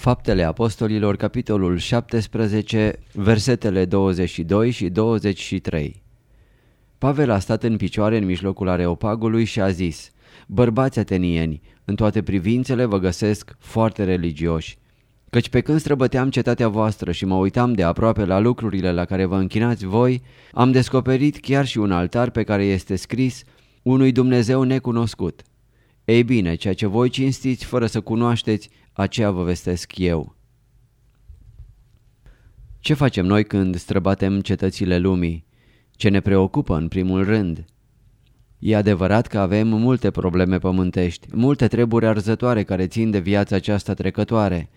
Faptele Apostolilor, capitolul 17, versetele 22 și 23 Pavel a stat în picioare în mijlocul areopagului și a zis, Bărbați atenieni, în toate privințele vă găsesc foarte religioși. Căci pe când străbăteam cetatea voastră și mă uitam de aproape la lucrurile la care vă închinați voi, am descoperit chiar și un altar pe care este scris unui Dumnezeu necunoscut. Ei bine, ceea ce voi cinstiți fără să cunoașteți, aceea vă vestesc eu. Ce facem noi când străbatem cetățile lumii? Ce ne preocupă în primul rând? E adevărat că avem multe probleme pământești, multe treburi arzătoare care țin de viața aceasta trecătoare,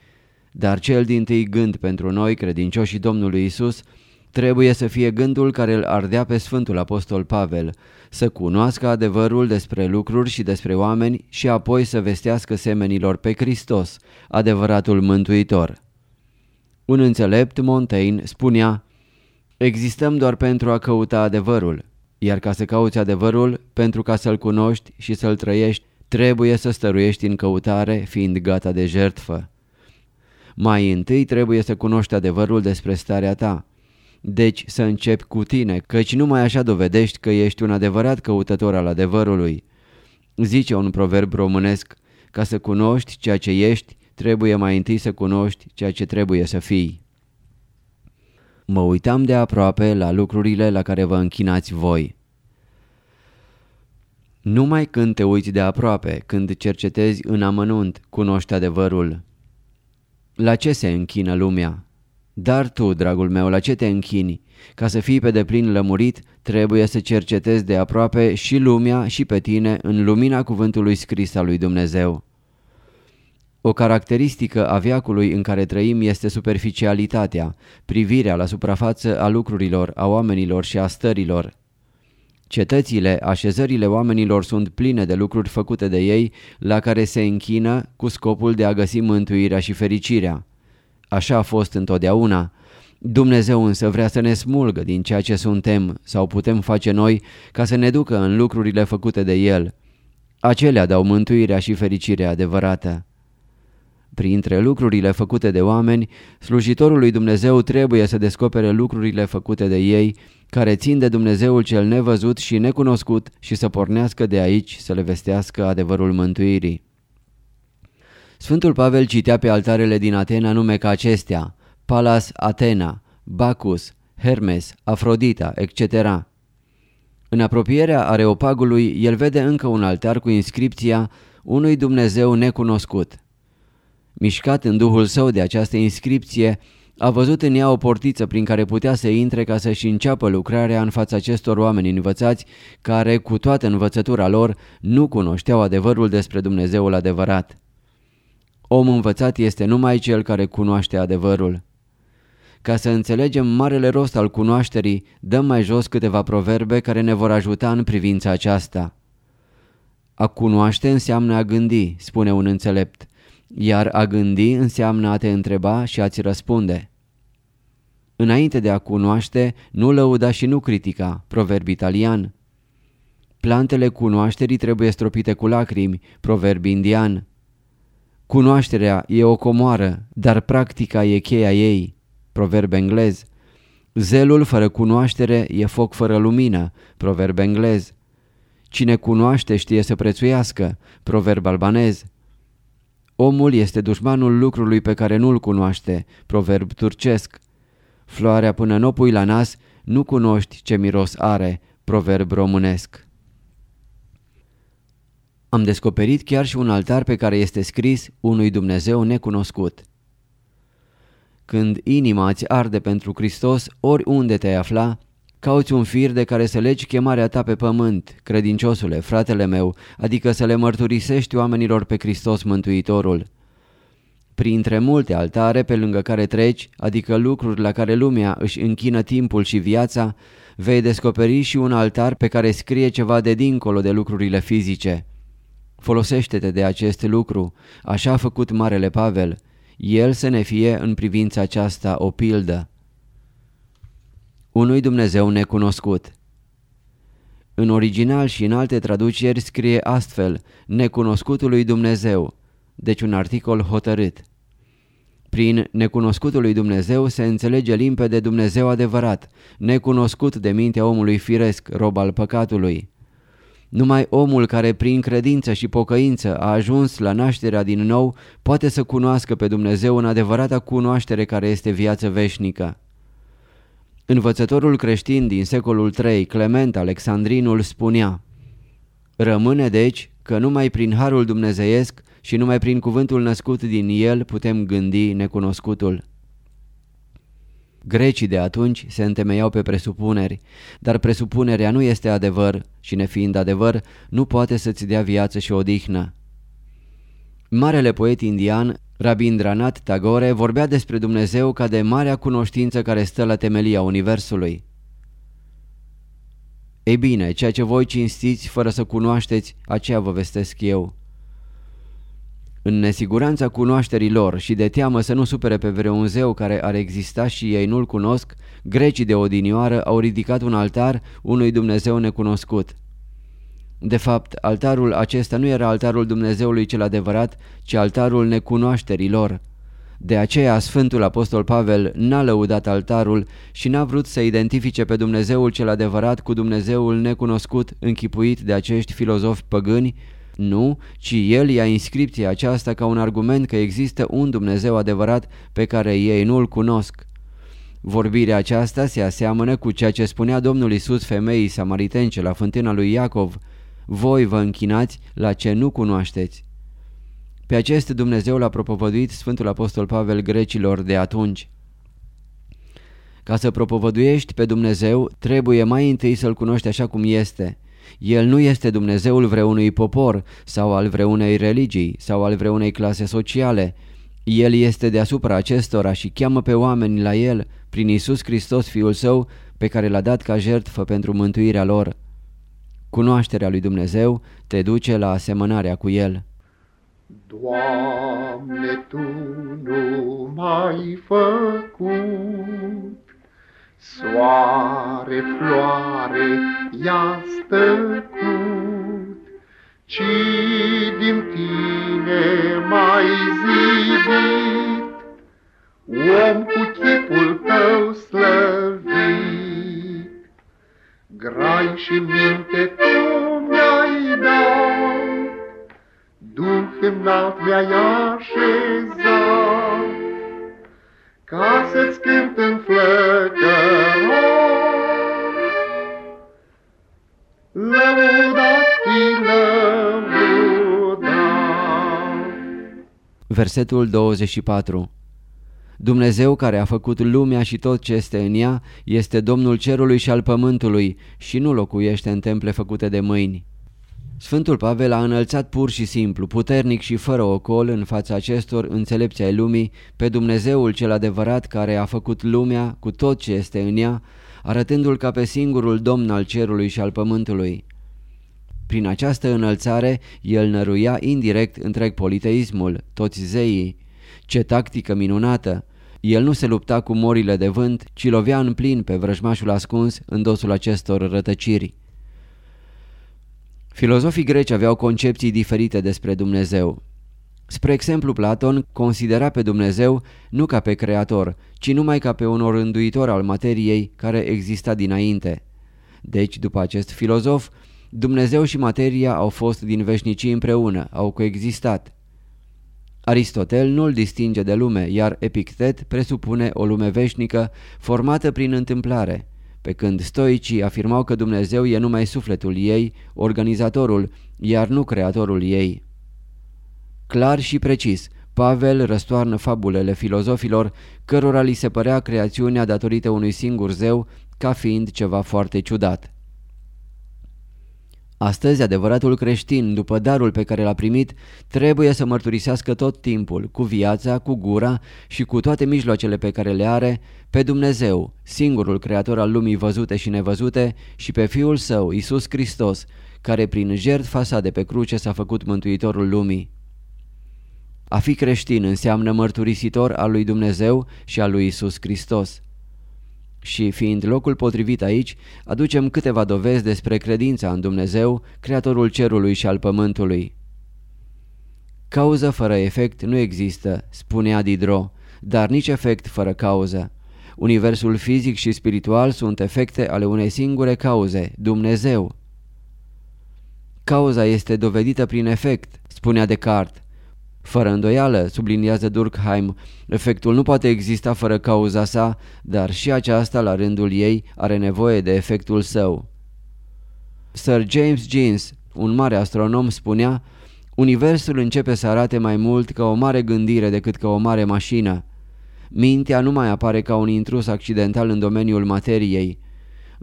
dar cel din tâi gând pentru noi, credincioșii Domnului Isus, trebuie să fie gândul care îl ardea pe Sfântul Apostol Pavel, să cunoască adevărul despre lucruri și despre oameni și apoi să vestească semenilor pe Hristos, adevăratul mântuitor. Un înțelept, Montaigne, spunea, Existăm doar pentru a căuta adevărul, iar ca să cauți adevărul, pentru ca să-l cunoști și să-l trăiești, trebuie să stăruiești în căutare, fiind gata de jertfă. Mai întâi trebuie să cunoști adevărul despre starea ta. Deci să începi cu tine, căci numai așa dovedești că ești un adevărat căutător al adevărului. Zice un proverb românesc, ca să cunoști ceea ce ești, trebuie mai întâi să cunoști ceea ce trebuie să fii. Mă uitam de aproape la lucrurile la care vă închinați voi. Numai când te uiți de aproape, când cercetezi în amănunt, cunoști adevărul. La ce se închină lumea? Dar tu, dragul meu, la ce te închini? Ca să fii pe deplin lămurit, trebuie să cercetezi de aproape și lumea și pe tine în lumina cuvântului scris al lui Dumnezeu. O caracteristică a viacului în care trăim este superficialitatea, privirea la suprafață a lucrurilor, a oamenilor și a stărilor. Cetățile, așezările oamenilor sunt pline de lucruri făcute de ei, la care se închină cu scopul de a găsi mântuirea și fericirea. Așa a fost întotdeauna. Dumnezeu însă vrea să ne smulgă din ceea ce suntem sau putem face noi ca să ne ducă în lucrurile făcute de El. Acelea dau mântuirea și fericirea adevărată. Printre lucrurile făcute de oameni, slujitorul lui Dumnezeu trebuie să descopere lucrurile făcute de ei, care țin de Dumnezeul cel nevăzut și necunoscut și să pornească de aici să le vestească adevărul mântuirii. Sfântul Pavel citea pe altarele din Atena nume ca acestea, Palas Atena, Bacchus, Hermes, Afrodita, etc. În apropierea areopagului, el vede încă un altar cu inscripția unui Dumnezeu necunoscut. Mișcat în duhul său de această inscripție, a văzut în ea o portiță prin care putea să intre ca să-și înceapă lucrarea în fața acestor oameni învățați care, cu toată învățătura lor, nu cunoșteau adevărul despre Dumnezeul adevărat. Om învățat este numai cel care cunoaște adevărul. Ca să înțelegem marele rost al cunoașterii, dăm mai jos câteva proverbe care ne vor ajuta în privința aceasta. A cunoaște înseamnă a gândi, spune un înțelept iar a gândi înseamnă a te întreba și a-ți răspunde. Înainte de a cunoaște, nu lăuda și nu critica, proverb italian. Plantele cunoașterii trebuie stropite cu lacrimi, proverb indian. Cunoașterea e o comoară, dar practica e cheia ei, proverb englez. Zelul fără cunoaștere e foc fără lumină, proverb englez. Cine cunoaște știe să prețuiască, proverb albanez. Omul este dușmanul lucrului pe care nu-l cunoaște, proverb turcesc. Floarea până nu pui la nas, nu cunoști ce miros are, proverb românesc. Am descoperit chiar și un altar pe care este scris unui Dumnezeu necunoscut. Când inima îți arde pentru Hristos, oriunde te afla, cauți un fir de care să legi chemarea ta pe pământ, credinciosule, fratele meu, adică să le mărturisești oamenilor pe Hristos Mântuitorul. Printre multe altare pe lângă care treci, adică lucruri la care lumea își închină timpul și viața, vei descoperi și un altar pe care scrie ceva de dincolo de lucrurile fizice. Folosește-te de acest lucru, așa a făcut Marele Pavel. El să ne fie în privința aceasta o pildă. Unui Dumnezeu necunoscut În original și în alte traduceri scrie astfel, necunoscutului Dumnezeu, deci un articol hotărât. Prin necunoscutul lui Dumnezeu se înțelege limpede Dumnezeu adevărat, necunoscut de mintea omului firesc, rob al păcatului. Numai omul care prin credință și pocăință a ajuns la nașterea din nou poate să cunoască pe Dumnezeu în adevărata cunoaștere care este viață veșnică. Învățătorul creștin din secolul III, Clement Alexandrinul, spunea Rămâne deci că numai prin harul dumnezeiesc și numai prin cuvântul născut din el putem gândi necunoscutul. Grecii de atunci se întemeiau pe presupuneri, dar presupunerea nu este adevăr și nefiind adevăr, nu poate să-ți dea viață și odihnă. Marele poet indian, Rabindranath Tagore, vorbea despre Dumnezeu ca de marea cunoștință care stă la temelia Universului. Ei bine, ceea ce voi cinstiți fără să cunoașteți, aceea vă vestesc eu. În nesiguranța cunoașterii lor și de teamă să nu supere pe vreun zeu care ar exista și ei nu-l cunosc, grecii de odinioară au ridicat un altar unui Dumnezeu necunoscut. De fapt, altarul acesta nu era altarul Dumnezeului cel adevărat, ci altarul necunoașterii lor. De aceea Sfântul Apostol Pavel n-a lăudat altarul și n-a vrut să identifice pe Dumnezeul cel adevărat cu Dumnezeul necunoscut închipuit de acești filozofi păgâni, nu, ci el ia inscripția aceasta ca un argument că există un Dumnezeu adevărat pe care ei nu-l cunosc. Vorbirea aceasta se aseamănă cu ceea ce spunea Domnul Isus femeii samaritence la fântâna lui Iacov, voi vă închinați la ce nu cunoașteți. Pe acest Dumnezeu l-a propovăduit Sfântul Apostol Pavel grecilor de atunci. Ca să propovăduiești pe Dumnezeu, trebuie mai întâi să-L cunoști așa cum este – el nu este Dumnezeul vreunui popor sau al vreunei religii sau al vreunei clase sociale. El este deasupra acestora și cheamă pe oameni la El prin Isus Hristos Fiul Său pe care l-a dat ca jertfă pentru mântuirea lor. Cunoașterea lui Dumnezeu te duce la asemănarea cu El. Doamne, Tu nu m-ai făcut Soare, floare, i-a stăcut, Ci din tine mai zidit, Om cu chipul tău slăvit. Grai și minte tu mi-ai dat, Duh înalt mi-ai așezat, ca să-ți cânt în flăcăror. Lăudat fi lăudat. Versetul 24 Dumnezeu care a făcut lumea și tot ce este în ea este Domnul cerului și al pământului și nu locuiește în temple făcute de mâini. Sfântul Pavel a înălțat pur și simplu, puternic și fără ocol în fața acestor înțelepți ai lumii, pe Dumnezeul cel adevărat care a făcut lumea cu tot ce este în ea, arătându-l ca pe singurul domn al cerului și al pământului. Prin această înălțare, el năruia indirect întreg politeismul, toți zeii. Ce tactică minunată! El nu se lupta cu morile de vânt, ci lovea în plin pe vrăjmașul ascuns în dosul acestor rătăciri. Filozofii greci aveau concepții diferite despre Dumnezeu. Spre exemplu, Platon considera pe Dumnezeu nu ca pe creator, ci numai ca pe un orânduitor al materiei care exista dinainte. Deci, după acest filozof, Dumnezeu și materia au fost din veșnicii împreună, au coexistat. Aristotel nu îl distinge de lume, iar Epictet presupune o lume veșnică formată prin întâmplare, pe când stoicii afirmau că Dumnezeu e numai sufletul ei, organizatorul, iar nu creatorul ei. Clar și precis, Pavel răstoarnă fabulele filozofilor cărora li se părea creațiunea datorită unui singur zeu ca fiind ceva foarte ciudat. Astăzi, adevăratul creștin, după darul pe care l-a primit, trebuie să mărturisească tot timpul, cu viața, cu gura și cu toate mijloacele pe care le are, pe Dumnezeu, singurul creator al lumii văzute și nevăzute, și pe Fiul Său, Isus Hristos, care prin jertfa sa de pe cruce s-a făcut mântuitorul lumii. A fi creștin înseamnă mărturisitor al lui Dumnezeu și al lui Isus Hristos. Și fiind locul potrivit aici, aducem câteva dovezi despre credința în Dumnezeu, Creatorul cerului și al pământului. Cauză fără efect nu există, spunea Didro, dar nici efect fără cauză. Universul fizic și spiritual sunt efecte ale unei singure cauze, Dumnezeu. Cauza este dovedită prin efect, spunea Descartes. Fără îndoială, subliniază Durkheim, efectul nu poate exista fără cauza sa, dar și aceasta, la rândul ei, are nevoie de efectul său. Sir James Jeans, un mare astronom, spunea Universul începe să arate mai mult ca o mare gândire decât ca o mare mașină. Mintea nu mai apare ca un intrus accidental în domeniul materiei.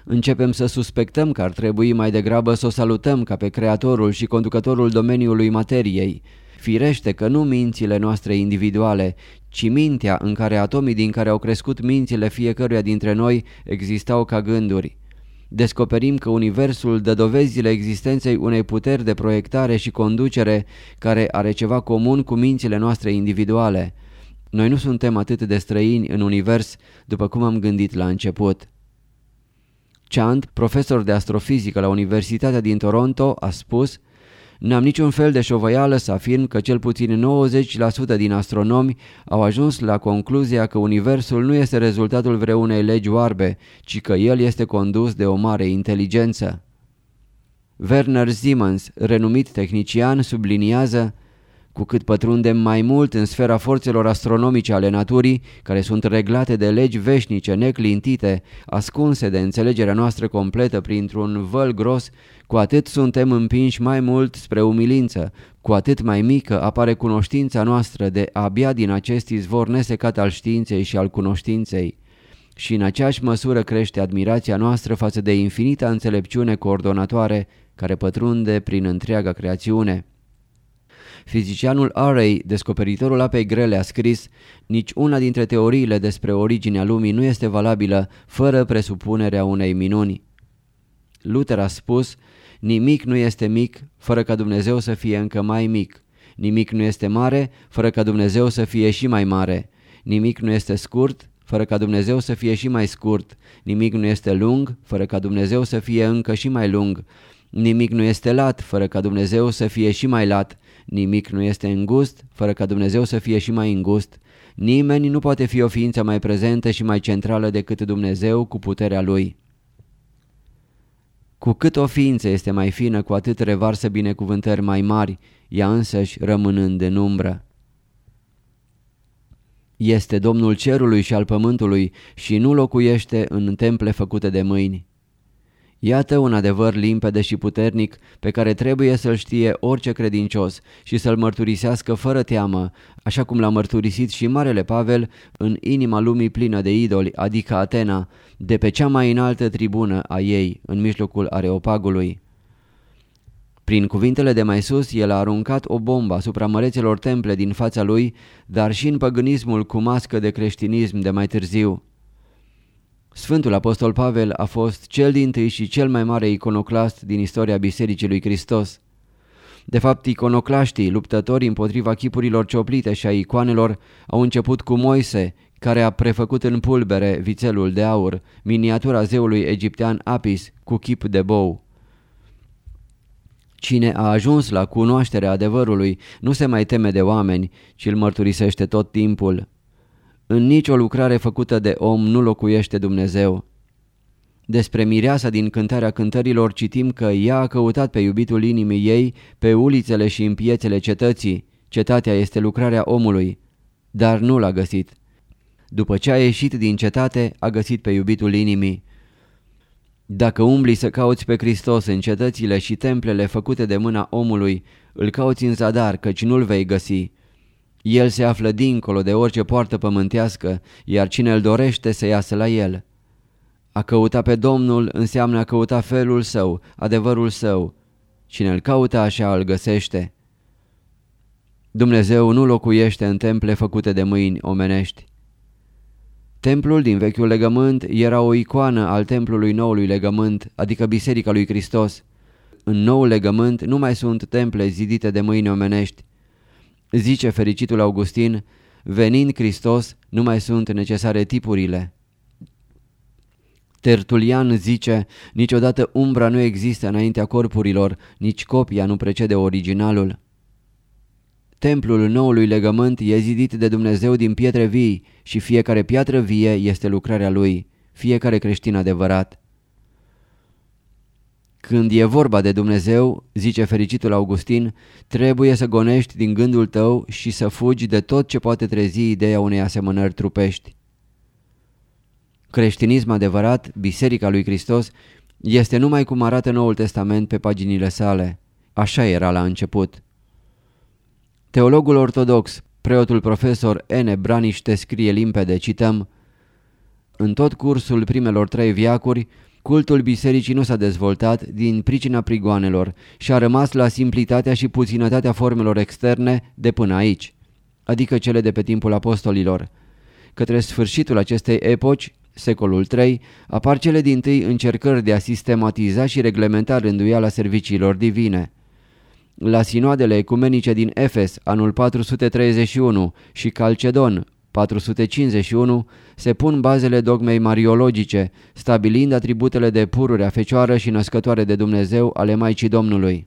Începem să suspectăm că ar trebui mai degrabă să o salutăm ca pe creatorul și conducătorul domeniului materiei, Firește că nu mințile noastre individuale, ci mintea în care atomii din care au crescut mințile fiecăruia dintre noi existau ca gânduri. Descoperim că Universul dă dovezile existenței unei puteri de proiectare și conducere care are ceva comun cu mințile noastre individuale. Noi nu suntem atât de străini în Univers după cum am gândit la început. Chand, profesor de astrofizică la Universitatea din Toronto, a spus N-am niciun fel de șovăială să afirm că cel puțin 90% din astronomi au ajuns la concluzia că Universul nu este rezultatul vreunei legi oarbe, ci că el este condus de o mare inteligență. Werner Siemens, renumit tehnician, subliniază cu cât pătrundem mai mult în sfera forțelor astronomice ale naturii, care sunt reglate de legi veșnice, neclintite, ascunse de înțelegerea noastră completă printr-un văl gros, cu atât suntem împinși mai mult spre umilință, cu atât mai mică apare cunoștința noastră de abia din acest izvor nesecat al științei și al cunoștinței. Și în aceeași măsură crește admirația noastră față de infinita înțelepciune coordonatoare care pătrunde prin întreaga creațiune. Fizicianul Array, descoperitorul apei grele, a scris Nici una dintre teoriile despre originea lumii nu este valabilă fără presupunerea unei minuni. Luther a spus Nimic nu este mic fără ca Dumnezeu să fie încă mai mic. Nimic nu este mare fără ca Dumnezeu să fie și mai mare. Nimic nu este scurt fără ca Dumnezeu să fie și mai scurt. Nimic nu este lung fără ca Dumnezeu să fie încă și mai lung. Nimic nu este lat fără ca Dumnezeu să fie și mai lat. Nimic nu este îngust fără ca Dumnezeu să fie și mai îngust. Nimeni nu poate fi o ființă mai prezentă și mai centrală decât Dumnezeu cu puterea Lui. Cu cât o ființă este mai fină, cu atât revarsă binecuvântări mai mari, ea însăși rămânând în umbră. Este Domnul cerului și al pământului și nu locuiește în temple făcute de mâini. Iată un adevăr limpede și puternic pe care trebuie să-l știe orice credincios și să-l mărturisească fără teamă, așa cum l-a mărturisit și Marele Pavel în inima lumii plină de idoli, adică Atena, de pe cea mai înaltă tribună a ei, în mijlocul areopagului. Prin cuvintele de mai sus, el a aruncat o bombă asupra mărețelor temple din fața lui, dar și în păgânismul cu mască de creștinism de mai târziu. Sfântul Apostol Pavel a fost cel din tâi și cel mai mare iconoclast din istoria Bisericii lui Hristos. De fapt, iconoclaștii, luptători împotriva chipurilor cioplite și a icoanelor, au început cu Moise, care a prefăcut în pulbere vițelul de aur, miniatura zeului egiptean Apis, cu chip de bou. Cine a ajuns la cunoașterea adevărului nu se mai teme de oameni, ci îl mărturisește tot timpul. În nicio lucrare făcută de om nu locuiește Dumnezeu. Despre mireasa din cântarea cântărilor citim că ea a căutat pe iubitul inimii ei pe ulițele și în piețele cetății, Cetatea este lucrarea omului, dar nu l-a găsit. După ce a ieșit din cetate, a găsit pe iubitul inimii. Dacă umbli să cauți pe Hristos în cetățile și templele făcute de mâna omului, îl cauți în zadar, căci nu-l vei găsi. El se află dincolo de orice poartă pământească, iar cine îl dorește să iasă la el. A căuta pe Domnul înseamnă a căuta felul său, adevărul său. Cine îl caută așa îl găsește. Dumnezeu nu locuiește în temple făcute de mâini omenești. Templul din vechiul legământ era o icoană al templului noului legământ, adică Biserica lui Hristos. În noul legământ nu mai sunt temple zidite de mâini omenești. Zice fericitul Augustin, venind Hristos, nu mai sunt necesare tipurile. Tertulian zice, niciodată umbra nu există înaintea corpurilor, nici copia nu precede originalul. Templul noului legământ e zidit de Dumnezeu din pietre vii și fiecare piatră vie este lucrarea lui, fiecare creștin adevărat. Când e vorba de Dumnezeu, zice fericitul Augustin, trebuie să gonești din gândul tău și să fugi de tot ce poate trezi ideea unei asemănări trupești. Creștinism adevărat, Biserica lui Hristos, este numai cum arată Noul Testament pe paginile sale. Așa era la început. Teologul ortodox, preotul profesor N. Braniște scrie limpede, cităm, În tot cursul primelor trei viacuri, cultul bisericii nu s-a dezvoltat din pricina prigoanelor și a rămas la simplitatea și puținătatea formelor externe de până aici, adică cele de pe timpul apostolilor. Către sfârșitul acestei epoci, secolul III, apar cele din tâi încercări de a sistematiza și reglementa rânduiala serviciilor divine. La sinoadele ecumenice din Efes, anul 431 și Calcedon, 451, se pun bazele dogmei mariologice, stabilind atributele de pururea fecioară și născătoare de Dumnezeu ale Maicii Domnului.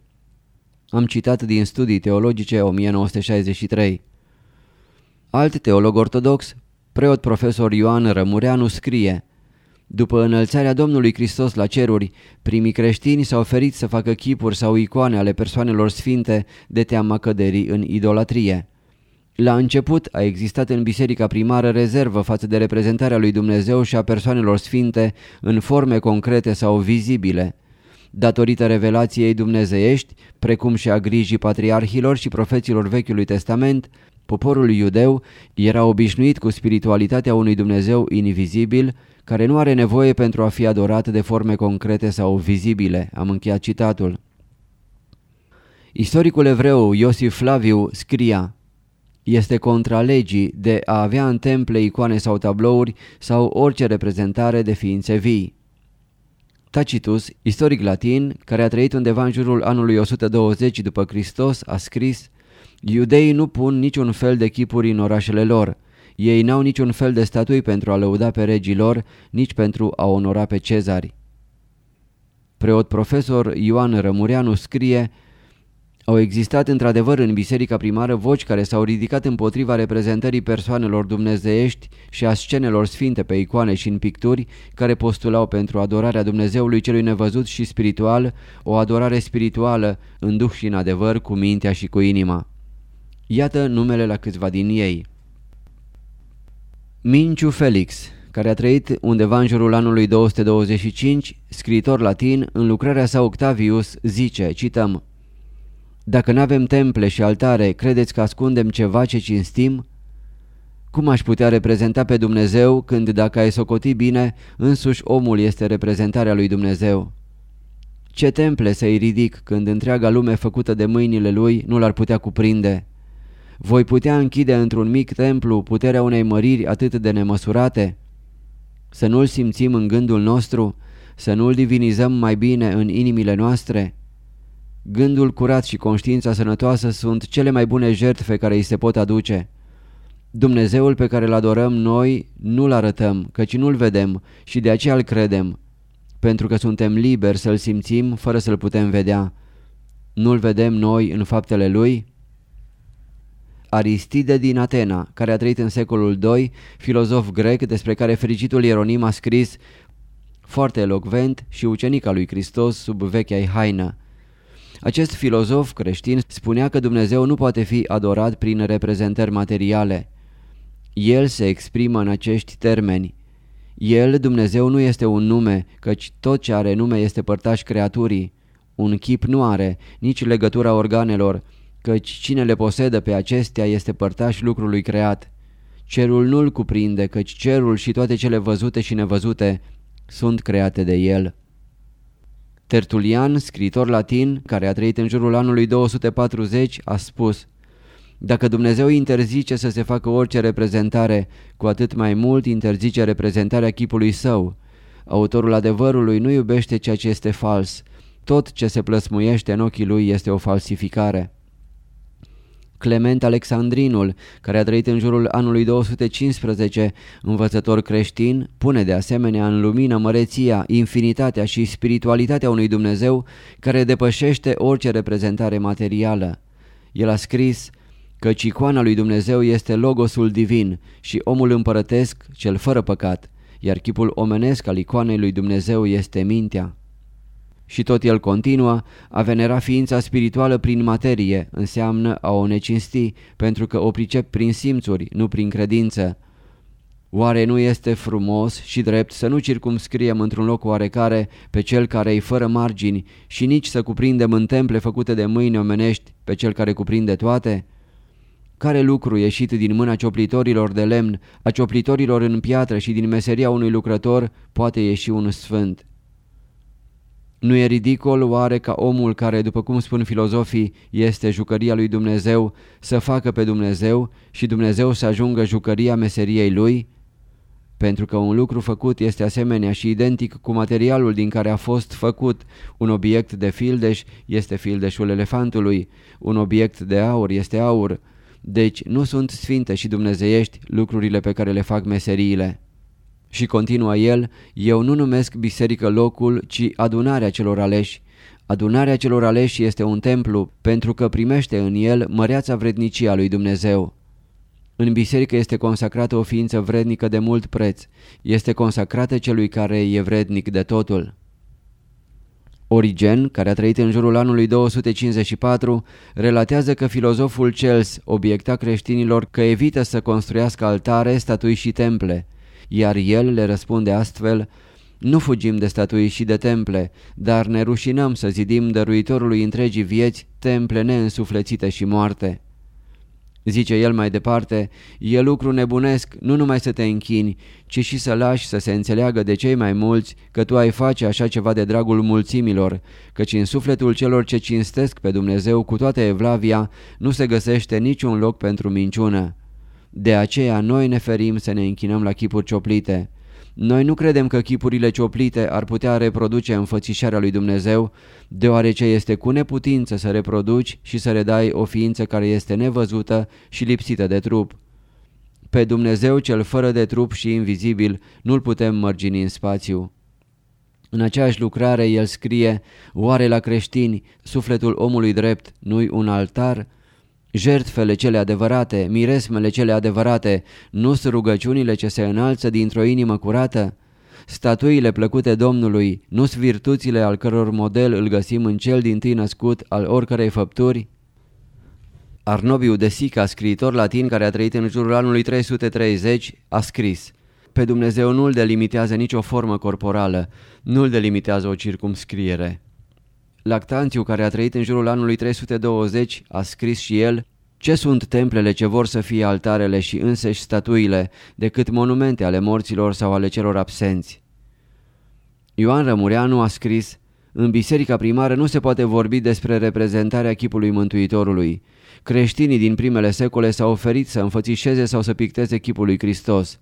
Am citat din studii teologice 1963. Alt teolog ortodox, preot profesor Ioan Rămureanu scrie După înălțarea Domnului Hristos la ceruri, primii creștini s-au oferit să facă chipuri sau icoane ale persoanelor sfinte de teama căderii în idolatrie. La început a existat în biserica primară rezervă față de reprezentarea lui Dumnezeu și a persoanelor sfinte în forme concrete sau vizibile. Datorită revelației dumnezeiești, precum și a grijii patriarhilor și profeților Vechiului Testament, Poporul iudeu era obișnuit cu spiritualitatea unui Dumnezeu invizibil, care nu are nevoie pentru a fi adorat de forme concrete sau vizibile. Am încheiat citatul. Istoricul evreu Iosif Flaviu scria Este contra legii de a avea în temple icoane sau tablouri sau orice reprezentare de ființe vii. Tacitus, istoric latin, care a trăit undeva în jurul anului 120 după Hristos, a scris Iudeii nu pun niciun fel de chipuri în orașele lor. Ei n-au niciun fel de statui pentru a lăuda pe regii lor, nici pentru a onora pe cezari. Preot profesor Ioan Rămureanu scrie Au existat într-adevăr în biserica primară voci care s-au ridicat împotriva reprezentării persoanelor dumnezeiești și a scenelor sfinte pe icoane și în picturi care postulau pentru adorarea Dumnezeului celui nevăzut și spiritual, o adorare spirituală în duh și în adevăr cu mintea și cu inima. Iată numele la câțiva din ei. Minciu Felix, care a trăit undeva în jurul anului 225, scriitor latin, în lucrarea sa Octavius, zice, cităm, Dacă nu avem temple și altare, credeți că ascundem ceva ce cinstim? Cum aș putea reprezenta pe Dumnezeu când, dacă ai socoti bine, însuși omul este reprezentarea lui Dumnezeu? Ce temple să-i ridic când întreaga lume făcută de mâinile lui nu l-ar putea cuprinde? Voi putea închide într-un mic templu puterea unei măriri atât de nemăsurate? Să nu-l simțim în gândul nostru, să nu-l divinizăm mai bine în inimile noastre? Gândul curat și conștiința sănătoasă sunt cele mai bune jertfe care îi se pot aduce. Dumnezeul pe care îl adorăm noi nu-l arătăm, căci nu-l vedem și de aceea îl credem, pentru că suntem liberi să-l simțim fără să-l putem vedea. Nu-l vedem noi în faptele lui? Aristide din Atena, care a trăit în secolul II, filozof grec despre care fericitul Ieronim a scris foarte elocvent și ucenica lui Hristos sub vechea haină. Acest filozof creștin spunea că Dumnezeu nu poate fi adorat prin reprezentări materiale. El se exprimă în acești termeni. El, Dumnezeu, nu este un nume, căci tot ce are nume este părtaș creaturii. Un chip nu are, nici legătura organelor, căci cine le posedă pe acestea este părtaș lucrului creat. Cerul nu-l cuprinde, căci cerul și toate cele văzute și nevăzute sunt create de el. Tertulian, scriitor latin, care a trăit în jurul anului 240, a spus Dacă Dumnezeu interzice să se facă orice reprezentare, cu atât mai mult interzice reprezentarea chipului său. Autorul adevărului nu iubește ceea ce este fals. Tot ce se plăsmuiește în ochii lui este o falsificare. Clement Alexandrinul, care a trăit în jurul anului 215, învățător creștin, pune de asemenea în lumină măreția, infinitatea și spiritualitatea unui Dumnezeu care depășește orice reprezentare materială. El a scris că icoana lui Dumnezeu este logosul divin și omul împărătesc, cel fără păcat, iar chipul omenesc al icoanei lui Dumnezeu este mintea. Și tot el continuă, a venera ființa spirituală prin materie înseamnă a o necinsti, pentru că o pricep prin simțuri, nu prin credință. Oare nu este frumos și drept să nu circumscriem într-un loc oarecare pe cel care îi fără margini și nici să cuprindem în temple făcute de mâini omenești pe cel care cuprinde toate? Care lucru ieșit din mâna cioplitorilor de lemn, a cioplitorilor în piatră și din meseria unui lucrător poate ieși un sfânt? Nu e ridicol oare ca omul care, după cum spun filozofii, este jucăria lui Dumnezeu, să facă pe Dumnezeu și Dumnezeu să ajungă jucăria meseriei lui? Pentru că un lucru făcut este asemenea și identic cu materialul din care a fost făcut. Un obiect de fildeș este fildeșul elefantului, un obiect de aur este aur. Deci nu sunt sfinte și dumnezeiești lucrurile pe care le fac meseriile. Și continuă el, eu nu numesc biserică locul, ci adunarea celor aleși. Adunarea celor aleși este un templu, pentru că primește în el măreața vrednicia a lui Dumnezeu. În biserică este consacrată o ființă vrednică de mult preț. Este consacrată celui care e vrednic de totul. Origen, care a trăit în jurul anului 254, relatează că filozoful Cels obiecta creștinilor că evită să construiască altare, statui și temple iar el le răspunde astfel, Nu fugim de statui și de temple, dar ne rușinăm să zidim dăruitorului întregii vieți temple neînsuflețite și moarte. Zice el mai departe, e lucru nebunesc nu numai să te închini, ci și să lași să se înțeleagă de cei mai mulți că tu ai face așa ceva de dragul mulțimilor, căci în sufletul celor ce cinstesc pe Dumnezeu cu toată evlavia nu se găsește niciun loc pentru minciună. De aceea noi ne ferim să ne închinăm la chipuri cioplite. Noi nu credem că chipurile cioplite ar putea reproduce înfățișarea lui Dumnezeu, deoarece este cu neputință să reproduci și să redai o ființă care este nevăzută și lipsită de trup. Pe Dumnezeu cel fără de trup și invizibil nu-l putem mărgini în spațiu. În aceeași lucrare el scrie, oare la creștini sufletul omului drept nu-i un altar? Jertfele cele adevărate, miresmele cele adevărate, nu sunt rugăciunile ce se înalță dintr-o inimă curată? Statuile plăcute Domnului, nu sunt virtuțile al căror model îl găsim în cel din tâi născut al oricărei făpturi? Arnobiu de Sica, scriitor latin care a trăit în jurul anului 330, a scris Pe Dumnezeu nu-l delimitează nicio formă corporală, nu-l delimitează o circumscriere. Lactanțiu, care a trăit în jurul anului 320, a scris și el Ce sunt templele ce vor să fie altarele și înseși statuile, decât monumente ale morților sau ale celor absenți? Ioan Rămureanu a scris În biserica primară nu se poate vorbi despre reprezentarea chipului Mântuitorului. Creștinii din primele secole s-au oferit să înfățișeze sau să picteze chipul lui Hristos.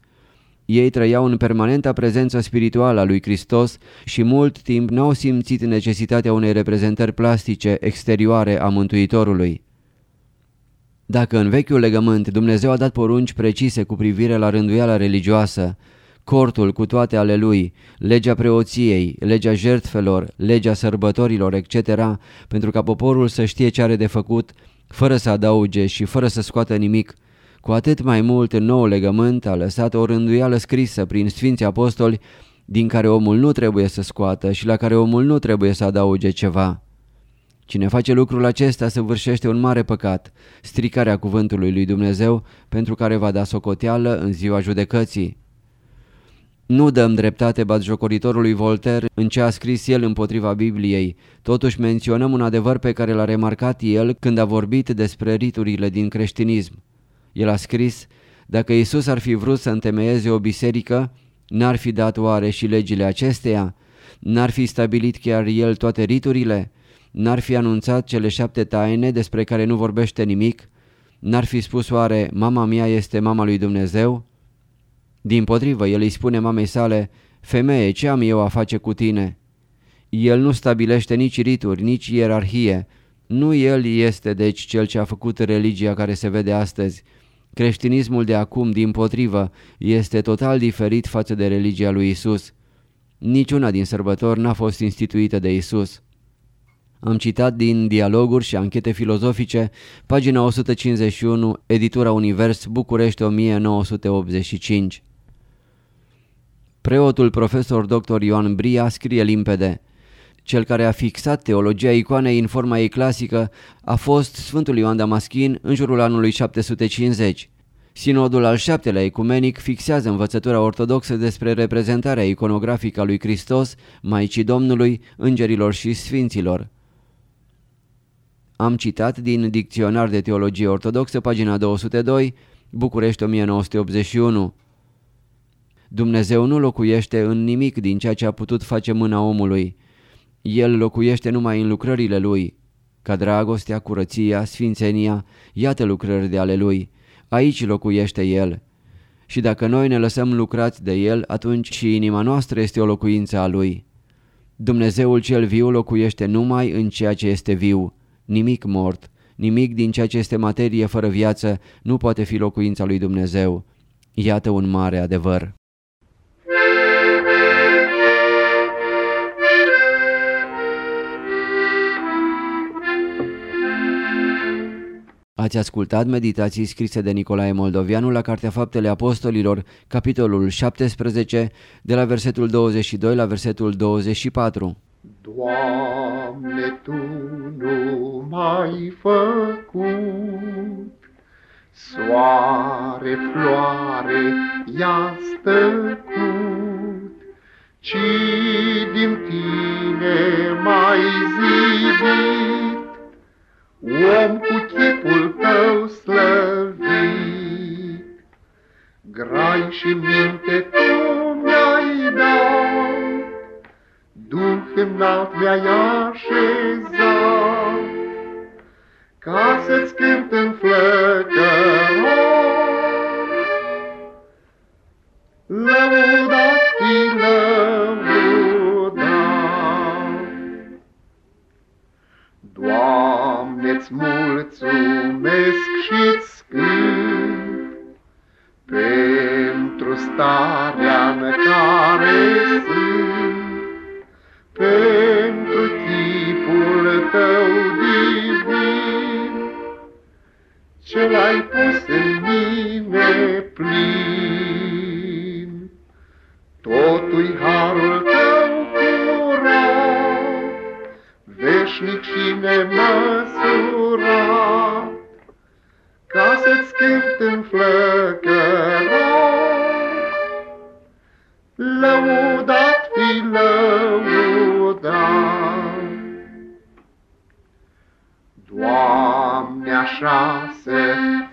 Ei trăiau în permanenta prezență spirituală a lui Hristos și mult timp n-au simțit necesitatea unei reprezentări plastice exterioare a Mântuitorului. Dacă în vechiul legământ Dumnezeu a dat porunci precise cu privire la rânduiala religioasă, cortul cu toate ale lui, legea preoției, legea jertfelor, legea sărbătorilor, etc., pentru ca poporul să știe ce are de făcut, fără să adauge și fără să scoată nimic, cu atât mai mult în nou legământ a lăsat o rânduială scrisă prin Sfinții Apostoli din care omul nu trebuie să scoată și la care omul nu trebuie să adauge ceva. Cine face lucrul acesta săvârșește un mare păcat, stricarea cuvântului lui Dumnezeu, pentru care va da socoteală în ziua judecății. Nu dăm dreptate batjocoritorului Voltaire în ce a scris el împotriva Bibliei, totuși menționăm un adevăr pe care l-a remarcat el când a vorbit despre riturile din creștinism. El a scris, dacă Isus ar fi vrut să întemeieze o biserică, n-ar fi dat oare și legile acesteia? N-ar fi stabilit chiar el toate riturile? N-ar fi anunțat cele șapte taine despre care nu vorbește nimic? N-ar fi spus oare, mama mea este mama lui Dumnezeu? Din potrivă, el îi spune mamei sale, Femeie, ce am eu a face cu tine? El nu stabilește nici rituri, nici ierarhie. Nu el este deci cel ce a făcut religia care se vede astăzi. Creștinismul de acum, din potrivă, este total diferit față de religia lui Isus. Niciuna din sărbători n-a fost instituită de Isus. Am citat din Dialoguri și Anchete filozofice, pagina 151, editura Univers, București 1985. Preotul profesor dr. Ioan Bria scrie limpede. Cel care a fixat teologia icoanei în forma ei clasică a fost Sfântul Ioan Damaschin în jurul anului 750. Sinodul al șaptelea ecumenic fixează învățătura ortodoxă despre reprezentarea iconografică a lui Hristos, Maicii Domnului, Îngerilor și Sfinților. Am citat din Dicționar de Teologie Ortodoxă, pagina 202, București 1981. Dumnezeu nu locuiește în nimic din ceea ce a putut face mâna omului. El locuiește numai în lucrările lui, ca dragostea, curăția, sfințenia, iată lucrări de ale lui. Aici locuiește el. Și dacă noi ne lăsăm lucrați de el, atunci și inima noastră este o locuință a lui. Dumnezeul cel viu locuiește numai în ceea ce este viu, nimic mort, nimic din ceea ce este materie fără viață nu poate fi locuința lui Dumnezeu. Iată un mare adevăr. Ați ascultat meditații scrise de Nicolae Moldovianu la Cartea Faptele Apostolilor, capitolul 17, de la versetul 22 la versetul 24. Doamne, Tu nu m-ai făcut, Soare, floare, i-a stăcut, Ci din Tine m-ai zidit, om cu chipul tău slăvit. Grai și minte tu mi-ai dat, Duh înalt mi-ai așezat, Ca să-ți cânt în flăcăror. Așa să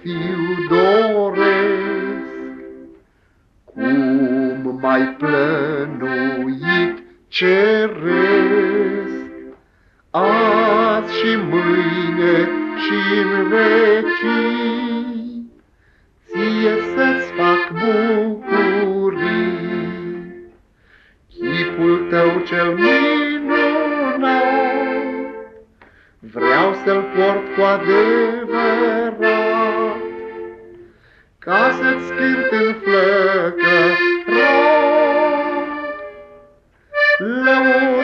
fiu doresc, cum mai plănuit ceresc, azi și mâine și în vecii, ție să-ți fac bucurii. Chipul tău cel minunat, vreau să-l port cu adevărat, ca să-ți cânt în flăcărat. Lăudat